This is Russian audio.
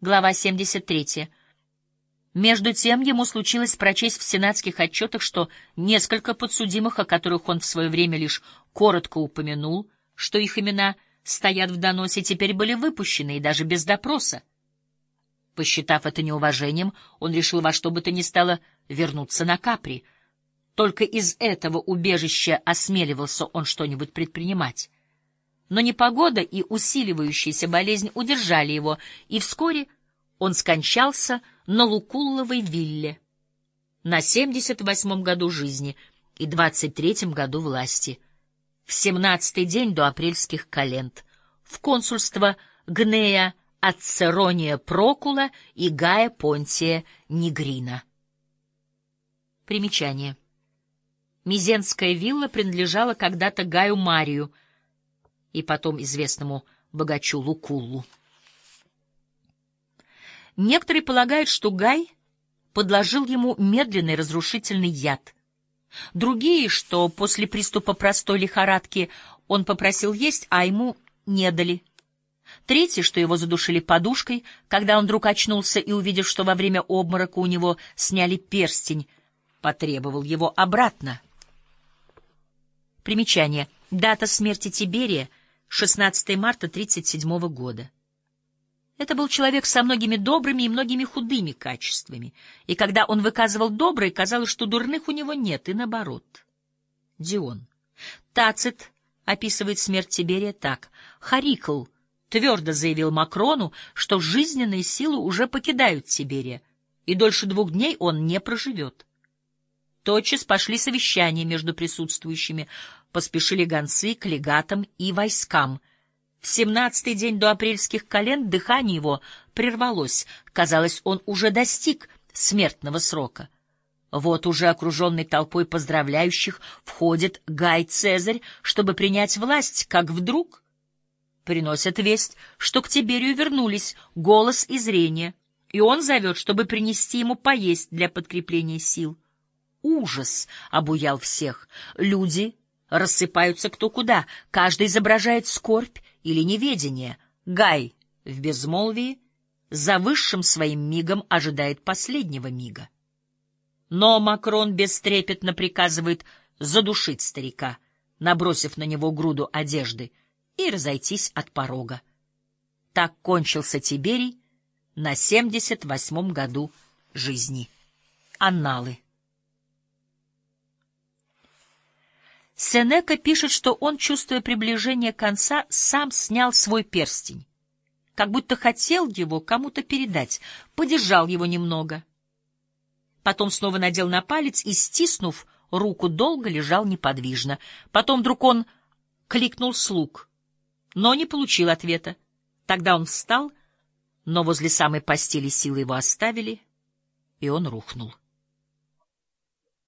Глава 73. Между тем ему случилось прочесть в сенатских отчетах, что несколько подсудимых, о которых он в свое время лишь коротко упомянул, что их имена стоят в доносе, теперь были выпущены и даже без допроса. Посчитав это неуважением, он решил во что бы то ни стало вернуться на Капри. Только из этого убежища осмеливался он что-нибудь предпринимать. Но непогода и усиливающаяся болезнь удержали его, и вскоре он скончался на Лукулловой вилле на 78-м году жизни и 23-м году власти, в 17-й день до апрельских календ, в консульство Гнея Ацерония Прокула и Гая Понтия Нигрина. Примечание. Мизенская вилла принадлежала когда-то Гаю Марию и потом известному богачу Лукуллу. Некоторые полагают, что Гай подложил ему медленный разрушительный яд. Другие, что после приступа простой лихорадки он попросил есть, а ему не дали. Третий, что его задушили подушкой, когда он вдруг очнулся и, увидев, что во время обморока у него сняли перстень, потребовал его обратно. Примечание. Дата смерти Тиберия — 16 марта 37 года. Это был человек со многими добрыми и многими худыми качествами, и когда он выказывал добрые, казалось, что дурных у него нет, и наоборот. Дион. Тацит описывает смерть Тиберия так. Харикл твердо заявил Макрону, что жизненные силы уже покидают Тиберия, и дольше двух дней он не проживет. Тотчас пошли совещания между присутствующими, поспешили гонцы к легатам и войскам — в семнадцатый день до апрельских календ дыхание его прервалось. Казалось, он уже достиг смертного срока. Вот уже окруженный толпой поздравляющих входит Гай Цезарь, чтобы принять власть, как вдруг приносят весть, что к Тиберию вернулись голос и зрение, и он зовет, чтобы принести ему поесть для подкрепления сил. Ужас обуял всех. Люди рассыпаются кто куда, каждый изображает скорбь или неведение. Гай в безмолвии за высшим своим мигом ожидает последнего мига. Но Макрон бестрепетно приказывает задушить старика, набросив на него груду одежды, и разойтись от порога. Так кончился Тиберий на 78-м году жизни. Анналы. Сенека пишет, что он, чувствуя приближение конца, сам снял свой перстень, как будто хотел его кому-то передать, подержал его немного. Потом снова надел на палец и, стиснув руку, долго лежал неподвижно. Потом вдруг он кликнул слуг, но не получил ответа. Тогда он встал, но возле самой постели силы его оставили, и он рухнул.